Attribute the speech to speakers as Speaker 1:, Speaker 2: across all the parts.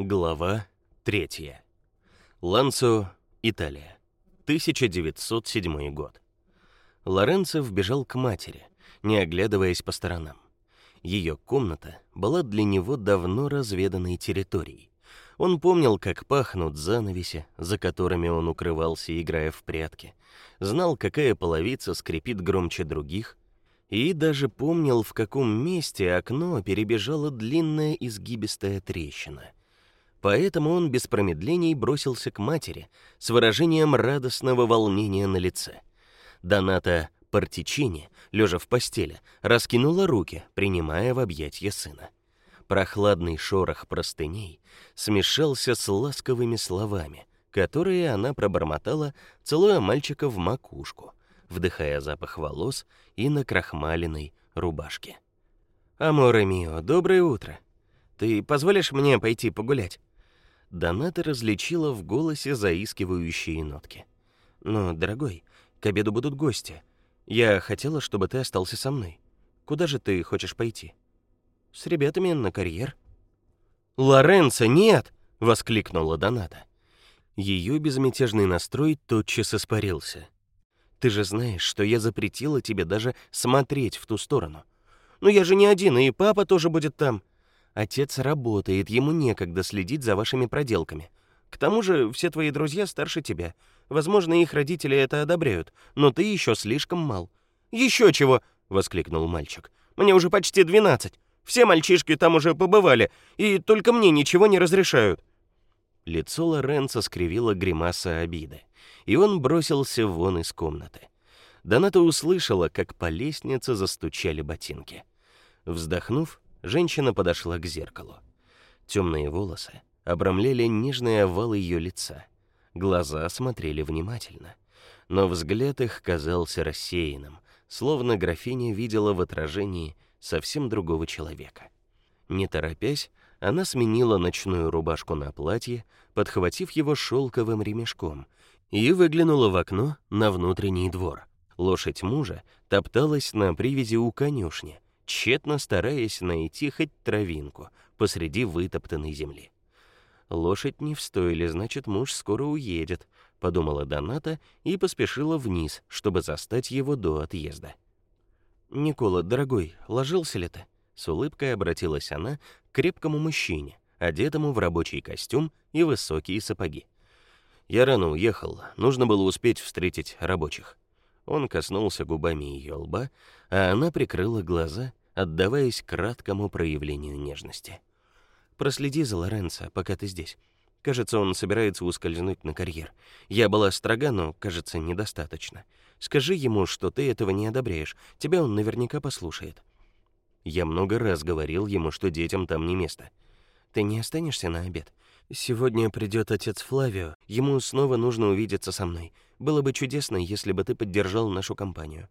Speaker 1: Глава 3. Ланцо, Италия. 1907 год. Лоренцо вбежал к матери, не оглядываясь по сторонам. Ее комната была для него давно разведанной территорией. Он помнил, как пахнут занавеси, за которыми он укрывался, играя в прятки. Знал, какая половица скрипит громче других, и даже помнил, в каком месте окно перебежала длинная изгибистая трещина. Поэтому он без промедлений бросился к матери с выражением радостного волнения на лице. Доната Партичини, лежа в постели, раскинула руки, принимая в объятия сына. Прохладный шорох простыней смешался с ласковыми словами, которые она пробормотала, целуя мальчика в макушку, вдыхая запах волос и накрахмаленной рубашки. «Аморе мио, доброе утро. Ты позволишь мне пойти погулять?» Доната различила в голосе заискивающие нотки. «Но, дорогой, к обеду будут гости. Я хотела, чтобы ты остался со мной. Куда же ты хочешь пойти?» «С ребятами на карьер». «Лоренцо, нет!» — воскликнула Доната. Ее безмятежный настрой тотчас испарился. «Ты же знаешь, что я запретила тебе даже смотреть в ту сторону. Но я же не один, и папа тоже будет там. Отец работает, ему некогда следить за вашими проделками. К тому же, все твои друзья старше тебя. Возможно, их родители это одобряют, но ты еще слишком мал. Еще чего, воскликнул мальчик. Мне уже почти двенадцать. Все мальчишки там уже побывали, и только мне ничего не разрешают. Лицо Лоренцо скривило гримаса обиды, и он бросился вон из комнаты. Доната услышала, как по лестнице застучали ботинки. Вздохнув, Женщина подошла к зеркалу. Темные волосы обрамляли нежный овал ее лица. Глаза смотрели внимательно, но взгляд их казался рассеянным, словно графиня видела в отражении совсем другого человека. Не торопясь, она сменила ночную рубашку на платье, подхватив его шелковым ремешком, и выглянула в окно на внутренний двор. Лошадь мужа топталась на привязи у конюшни, тщетно стараясь найти хоть травинку посреди вытоптанной земли. Лошадь не в значит, муж скоро уедет, подумала Доната и поспешила вниз, чтобы застать его до отъезда. Никола, дорогой, ложился ли ты? С улыбкой обратилась она к крепкому мужчине, одетому в рабочий костюм и высокие сапоги. Я рано уехал, нужно было успеть встретить рабочих. Он коснулся губами ее лба, а она прикрыла глаза отдаваясь краткому проявлению нежности. Проследи за Лоренцо, пока ты здесь. Кажется, он собирается ускользнуть на карьер. Я была строга, но, кажется, недостаточно. Скажи ему, что ты этого не одобряешь. Тебя он наверняка послушает. Я много раз говорил ему, что детям там не место. Ты не останешься на обед? Сегодня придет отец Флавио. Ему снова нужно увидеться со мной. Было бы чудесно, если бы ты поддержал нашу компанию.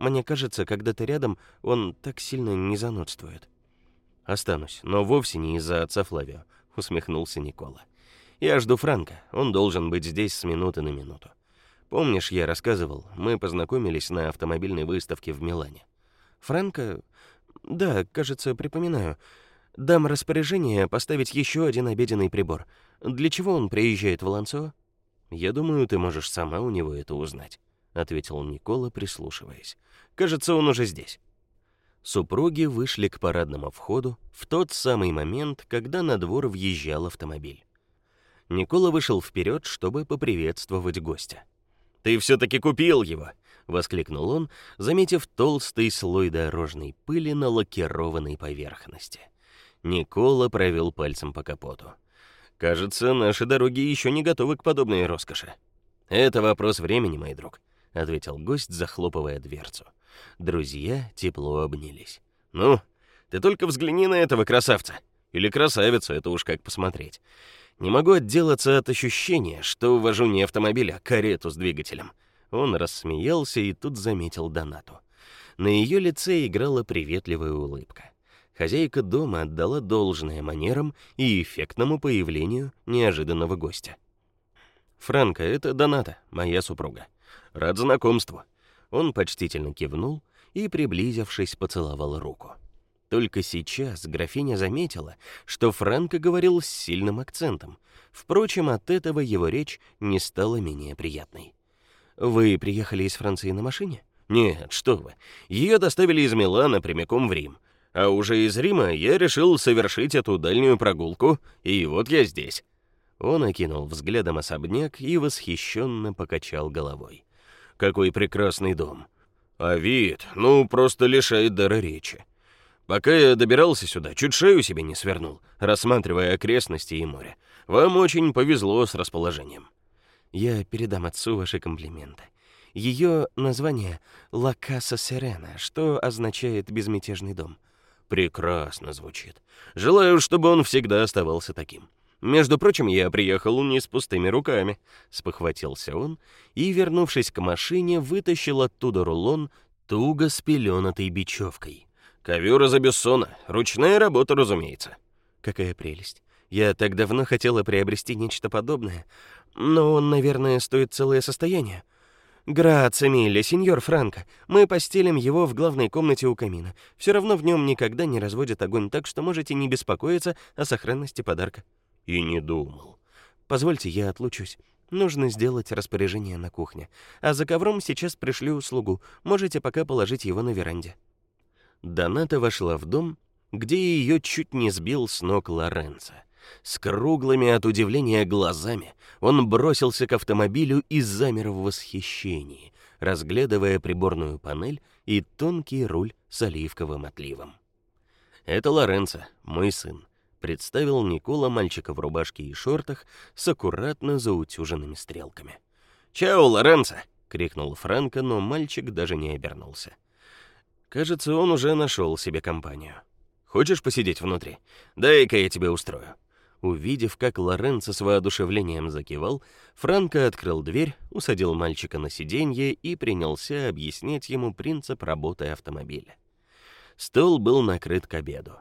Speaker 1: Мне кажется, когда ты рядом, он так сильно не занудствует. Останусь, но вовсе не из-за отца Флавио, усмехнулся Никола. Я жду Франка. Он должен быть здесь с минуты на минуту. Помнишь, я рассказывал, мы познакомились на автомобильной выставке в Милане. Франка? Да, кажется, припоминаю. Дам распоряжение поставить еще один обеденный прибор. Для чего он приезжает в Ланцо? Я думаю, ты можешь сама у него это узнать ответил Никола, прислушиваясь. Кажется, он уже здесь. Супруги вышли к парадному входу в тот самый момент, когда на двор въезжал автомобиль. Никола вышел вперед, чтобы поприветствовать гостя. Ты все таки купил его, воскликнул он, заметив толстый слой дорожной пыли на лакированной поверхности. Никола провел пальцем по капоту. Кажется, наши дороги еще не готовы к подобной роскоши. Это вопрос времени, мой друг ответил гость, захлопывая дверцу. Друзья тепло обнялись. Ну, ты только взгляни на этого красавца или красавицу, это уж как посмотреть. Не могу отделаться от ощущения, что вожу не автомобиль, а карету с двигателем. Он рассмеялся и тут заметил Донату. На ее лице играла приветливая улыбка. Хозяйка дома отдала должное манерам и эффектному появлению неожиданного гостя. Франко, это Доната, моя супруга. Рад знакомству. Он почтительно кивнул и, приблизившись, поцеловал руку. Только сейчас графиня заметила, что Франко говорил с сильным акцентом. Впрочем, от этого его речь не стала менее приятной. Вы приехали из Франции на машине?
Speaker 2: Нет, что вы. Ее доставили из Милана прямиком в Рим. А уже из Рима я решил совершить эту дальнюю прогулку, и вот я здесь.
Speaker 1: Он окинул взглядом особняк и восхищенно покачал головой.
Speaker 2: Какой прекрасный дом. А вид, ну, просто лишает дара речи. Пока я добирался сюда, чуть шею себе не свернул, рассматривая окрестности и море. Вам очень повезло с расположением.
Speaker 1: Я передам отцу ваши комплименты. Ее название Ла Каса Серена, что означает безмятежный дом.
Speaker 2: Прекрасно звучит. Желаю, чтобы он всегда оставался таким. Между прочим, я приехал не с пустыми руками, спохватился он и, вернувшись к машине, вытащил оттуда рулон туго спеленатой бечевкой. Ковер из Абиссона, ручная работа, разумеется.
Speaker 1: Какая прелесть. Я так давно хотела приобрести нечто подобное, но он, наверное, стоит целое состояние. Грация, милли, сеньор Франко. Мы постелим его в главной комнате у камина. Все равно в нем никогда не разводят огонь, так что можете не беспокоиться о сохранности подарка.
Speaker 2: И не думал.
Speaker 1: Позвольте, я отлучусь. Нужно сделать распоряжение на кухне. А за ковром сейчас пришлю слугу. Можете пока положить его на веранде. Доната вошла в дом, где ее чуть не сбил с ног Лоренцо. С круглыми от удивления глазами он бросился к автомобилю и замер в восхищении, разглядывая приборную панель и тонкий руль с оливковым отливом. Это Лоренцо, мой сын, представил Никола мальчика в рубашке и шортах с аккуратно заутюженными стрелками.
Speaker 2: "Чао, Лоренцо!" крикнул Франко, но мальчик даже не обернулся. Кажется, он уже нашел себе компанию. Хочешь посидеть внутри? Дай-ка я тебе устрою.
Speaker 1: Увидев, как Лоренцо с воодушевлением закивал, Франко открыл дверь, усадил мальчика на сиденье и принялся объяснять ему принцип работы автомобиля. Стол был накрыт к обеду.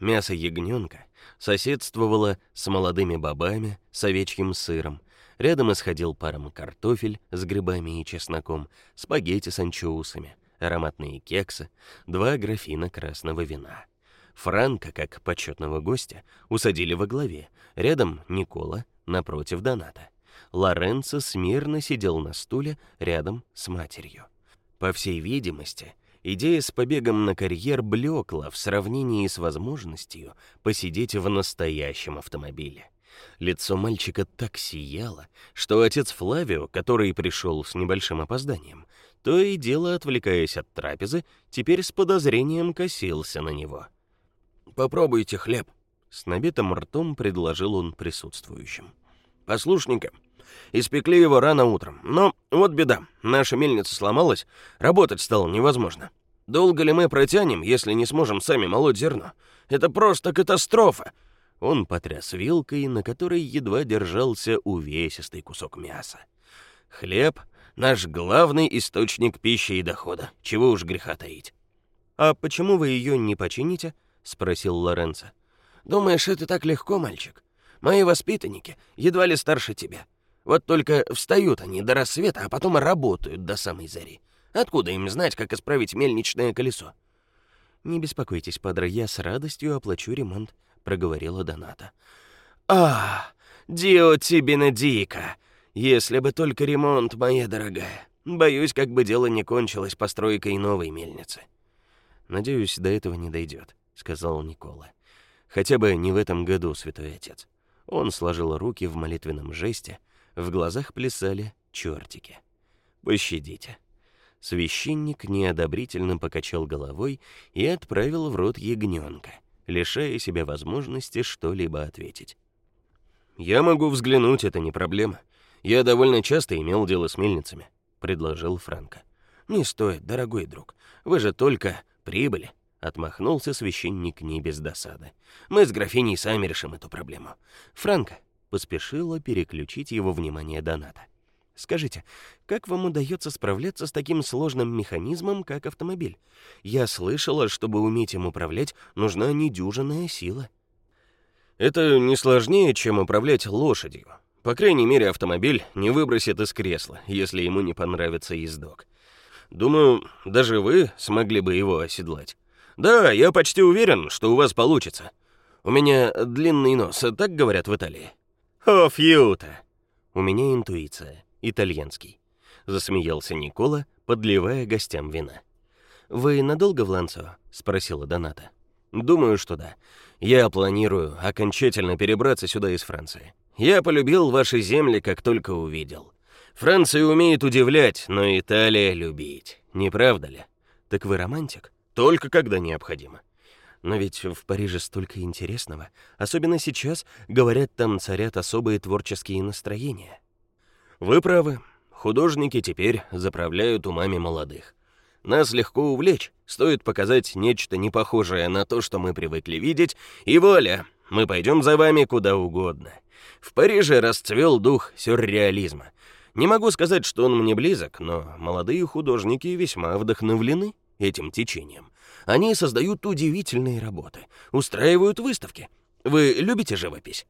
Speaker 1: Мясо ягненка соседствовало с молодыми бобами, с овечьим сыром. Рядом исходил паром картофель с грибами и чесноком, спагетти с анчоусами, ароматные кексы, два графина красного вина. Франка, как почетного гостя, усадили во главе. Рядом Никола, напротив Доната. Лоренцо смирно сидел на стуле рядом с матерью. По всей видимости, идея с побегом на карьер блекла в сравнении с возможностью посидеть в настоящем автомобиле. Лицо мальчика так сияло, что отец Флавио, который пришел с небольшим опозданием, то и дело отвлекаясь от трапезы, теперь с подозрением косился на него.
Speaker 2: Попробуйте хлеб,
Speaker 1: с набитым ртом предложил он присутствующим.
Speaker 2: Послушненько. Испекли его рано утром. Но вот беда. Наша мельница сломалась, работать стало невозможно. Долго ли мы протянем, если не сможем сами молоть зерно? Это просто катастрофа.
Speaker 1: Он потряс вилкой, на которой едва держался увесистый кусок мяса.
Speaker 2: Хлеб наш главный источник пищи и дохода. Чего уж греха таить.
Speaker 1: А почему вы ее не почините? спросил Лоренцо.
Speaker 2: Думаешь, это так легко, мальчик? Мои воспитанники едва ли старше тебя. Вот только встают они до рассвета, а потом работают до самой зари. Откуда им знать, как исправить мельничное колесо?
Speaker 1: Не беспокойтесь, падре, я с радостью оплачу ремонт, проговорила Доната.
Speaker 2: А, Дио тебе дика. Если бы только ремонт, моя дорогая. Боюсь, как бы дело не кончилось постройкой новой мельницы.
Speaker 1: Надеюсь, до этого не дойдет сказал Никола. Хотя бы не в этом году, святой отец. Он сложил руки в молитвенном жесте, в глазах плясали чертики. Пощадите. Священник неодобрительно покачал головой и отправил в рот ягненка, лишая себя возможности что-либо ответить.
Speaker 2: Я могу взглянуть, это не проблема. Я довольно часто имел дело с мельницами, предложил Франко.
Speaker 1: Не стоит, дорогой друг. Вы же только прибыли. Отмахнулся священник не без досады. Мы с графиней сами решим эту проблему. Франко поспешила переключить его внимание Доната. Скажите, как вам удается справляться с таким сложным механизмом, как автомобиль? Я слышала, чтобы уметь им управлять, нужна недюжинная сила.
Speaker 2: Это не сложнее, чем управлять лошадью. По крайней мере, автомобиль не выбросит из кресла, если ему не понравится ездок. Думаю, даже вы смогли бы его оседлать. Да, я почти уверен, что у вас получится. У меня длинный нос, так говорят в Италии.
Speaker 1: О, фьюта. У меня интуиция, итальянский. Засмеялся Никола, подливая гостям вина. Вы надолго в Ланцо? спросила Доната.
Speaker 2: Думаю, что да. Я планирую окончательно перебраться сюда из Франции. Я полюбил ваши земли, как только увидел. Франция умеет удивлять, но Италия любить. Не правда ли?
Speaker 1: Так вы романтик?
Speaker 2: Только когда необходимо.
Speaker 1: Но ведь в Париже столько интересного, особенно сейчас, говорят, там царят особые творческие настроения.
Speaker 2: Вы правы. Художники теперь заправляют умами молодых. Нас легко увлечь, стоит показать нечто непохожее на то, что мы привыкли видеть, и воля, мы пойдем за вами куда угодно. В Париже расцвел дух сюрреализма. Не могу сказать, что он мне близок, но молодые художники весьма вдохновлены этим течением. Они создают удивительные работы, устраивают выставки. Вы любите живопись?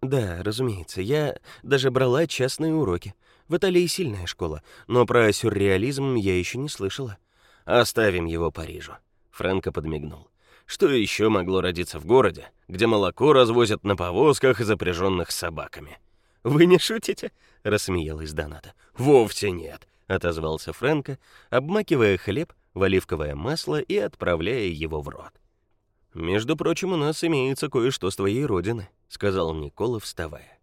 Speaker 1: Да, разумеется. Я даже брала частные уроки. В Италии сильная школа, но про сюрреализм я еще не слышала.
Speaker 2: Оставим его Парижу. Франко подмигнул. Что еще могло родиться в городе, где молоко развозят на повозках, запряженных собаками?
Speaker 1: Вы не шутите? рассмеялась Доната.
Speaker 2: Вовсе нет,
Speaker 1: отозвался Франко, обмакивая хлеб в оливковое масло и отправляя его в рот. Между прочим, у нас имеется кое-что с твоей родины, сказал Никола, вставая.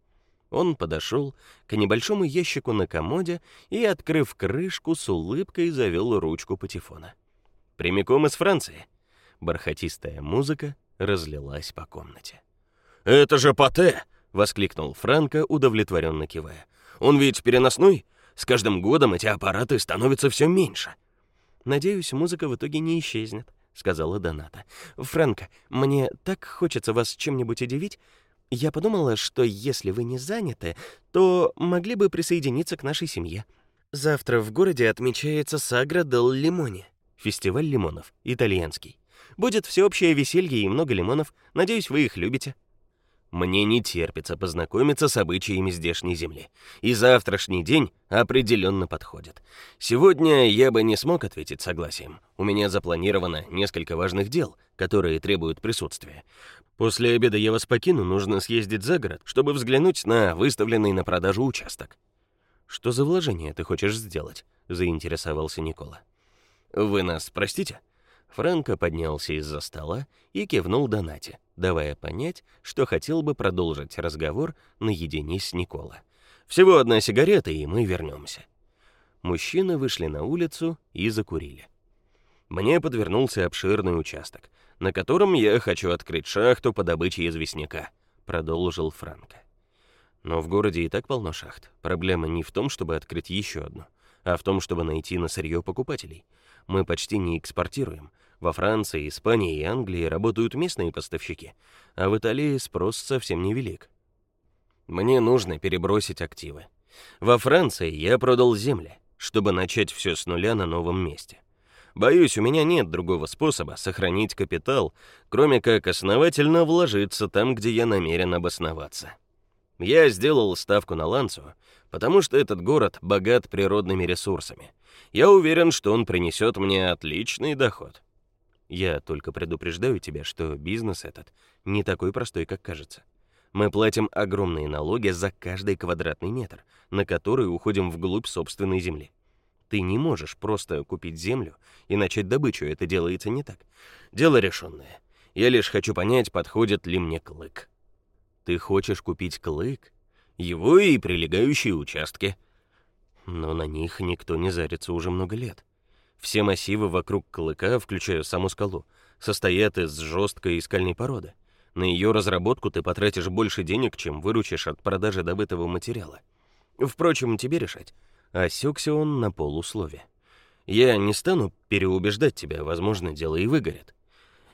Speaker 1: Он подошел к небольшому ящику на комоде и, открыв крышку, с улыбкой завел ручку патефона. Прямиком из Франции. Бархатистая музыка разлилась по комнате.
Speaker 2: «Это же Пате!» — воскликнул Франко, удовлетворенно кивая. «Он ведь переносной? С каждым годом эти аппараты становятся все меньше».
Speaker 1: «Надеюсь, музыка в итоге не исчезнет», — сказала Доната. «Франко, мне так хочется вас чем-нибудь удивить. Я подумала, что если вы не заняты, то могли бы присоединиться к нашей семье. Завтра в городе отмечается Сагра дел Лимоне, фестиваль лимонов, итальянский. Будет всеобщее веселье и много лимонов. Надеюсь, вы их любите.
Speaker 2: Мне не терпится познакомиться с обычаями здешней земли. И завтрашний день определенно подходит. Сегодня я бы не смог ответить согласием. У меня запланировано несколько важных дел, которые требуют присутствия. После обеда я вас покину, нужно съездить за город, чтобы взглянуть на выставленный на продажу участок.
Speaker 1: Что за вложение ты хочешь сделать? заинтересовался Никола.
Speaker 2: Вы нас простите?
Speaker 1: Франко поднялся из-за стола и кивнул Донате, давая понять, что хотел бы продолжить разговор наедине с Никола.
Speaker 2: Всего одна сигарета, и мы вернемся.
Speaker 1: Мужчины вышли на улицу и закурили.
Speaker 2: Мне подвернулся обширный участок, на котором я хочу открыть шахту по добыче известняка, продолжил Франко.
Speaker 1: Но в городе и так полно шахт. Проблема не в том, чтобы открыть еще одну, а в том, чтобы найти на сырье покупателей. Мы почти не экспортируем, во Франции, Испании и Англии работают местные поставщики, а в Италии спрос совсем невелик.
Speaker 2: Мне нужно перебросить активы. Во Франции я продал земли, чтобы начать все с нуля на новом месте. Боюсь, у меня нет другого способа сохранить капитал, кроме как основательно вложиться там, где я намерен обосноваться. Я сделал ставку на Ланцу, потому что этот город богат природными ресурсами. Я уверен, что он принесет мне отличный доход.
Speaker 1: Я только предупреждаю тебя, что бизнес этот не такой простой, как кажется. Мы платим огромные налоги за каждый квадратный метр, на который уходим вглубь собственной земли. Ты не можешь просто купить землю и начать добычу, это делается не так.
Speaker 2: Дело решенное. Я лишь хочу понять, подходит ли мне клык.
Speaker 1: Ты хочешь купить клык?
Speaker 2: Его и прилегающие участки.
Speaker 1: Но на них никто не зарится уже много лет. Все массивы вокруг клыка, включая саму скалу, состоят из жесткой скальной породы. На ее разработку ты потратишь больше денег, чем выручишь от продажи добытого материала. Впрочем, тебе решать. Осекся он на полуслове. Я не стану переубеждать тебя, возможно, дело и выгорит.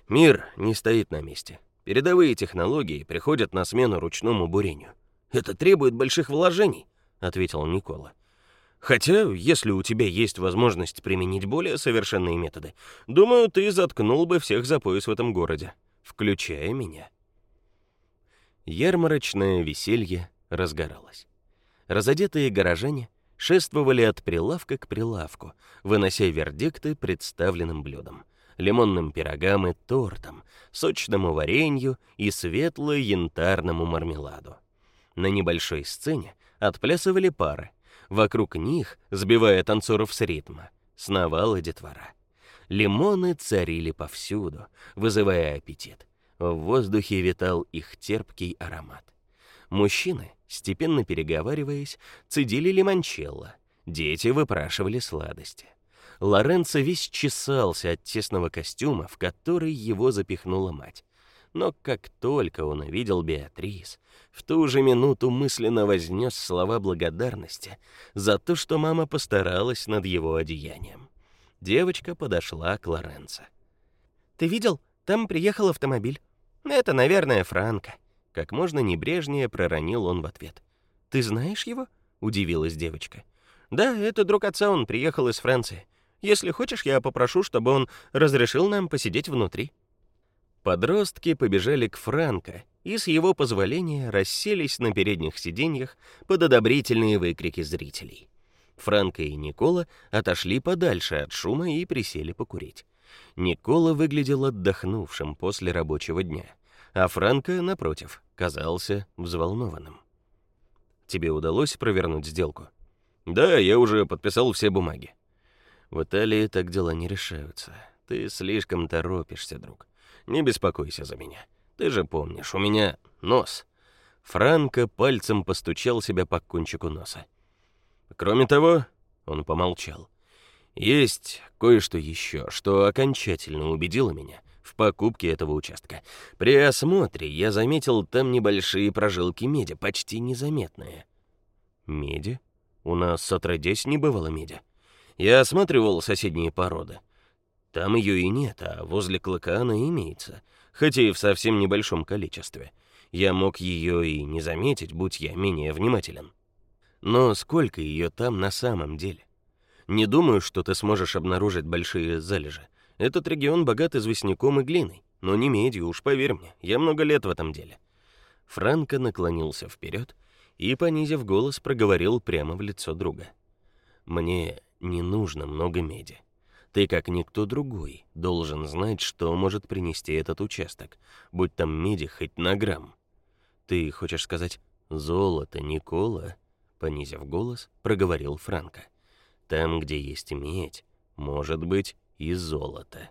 Speaker 1: Мир не стоит на месте. Передовые технологии приходят на смену ручному бурению.
Speaker 2: Это требует больших вложений, ответил Никола. Хотя, если у тебя есть возможность применить более совершенные методы, думаю, ты заткнул бы всех за пояс в этом городе, включая меня.
Speaker 1: Ярмарочное веселье разгоралось. Разодетые горожане шествовали от прилавка к прилавку, вынося вердикты представленным блюдам. лимонным пирогам и тортам, сочному варенью и светло-янтарному мармеладу. На небольшой сцене отплясывали пары. Вокруг них, сбивая танцоров с ритма, сновала детвора. Лимоны царили повсюду, вызывая аппетит. В воздухе витал их терпкий аромат. Мужчины, степенно переговариваясь, цедили лимончелло. Дети выпрашивали сладости. Лоренцо весь чесался от тесного костюма, в который его запихнула мать. Но как только он увидел Беатрис, в ту же минуту мысленно вознес слова благодарности за то, что мама постаралась над его одеянием. Девочка подошла к Лоренцо. «Ты видел? Там приехал автомобиль. Это, наверное, Франко». Как можно небрежнее проронил он в ответ. «Ты знаешь его?» — удивилась девочка. «Да, это друг отца, он приехал из Франции. Если хочешь, я попрошу, чтобы он разрешил нам посидеть внутри». Подростки побежали к Франко и с его позволения расселись на передних сиденьях под одобрительные выкрики зрителей. Франко и Никола отошли подальше от шума и присели покурить. Никола выглядел отдохнувшим после рабочего дня, а Франко, напротив, казался взволнованным. Тебе удалось провернуть сделку? Да, я уже подписал все бумаги. В Италии так дела не решаются. Ты слишком торопишься, друг. Не беспокойся за меня. Ты же помнишь, у меня нос. Франко пальцем постучал себя по кончику носа. Кроме того, он помолчал. Есть кое-что еще, что окончательно убедило меня в покупке этого участка. При осмотре я заметил там небольшие прожилки меди, почти незаметные. Меди? У нас отродясь не бывало меди. Я осматривал соседние породы. Там ее и нет, а возле клыка она имеется, хотя и в совсем небольшом количестве. Я мог ее и не заметить, будь я менее внимателен. Но сколько ее там на самом деле? Не думаю, что ты сможешь обнаружить большие залежи. Этот регион богат известняком и глиной, но не медью, уж поверь мне. Я много лет в этом деле. Франко наклонился вперед и, понизив голос, проговорил прямо в лицо друга. Мне не нужно много меди. Ты, как никто другой, должен знать, что может принести этот участок, будь там меди хоть на грамм. Ты хочешь сказать золото, Никола? понизив голос, проговорил Франко. Там, где есть медь, может быть и золото.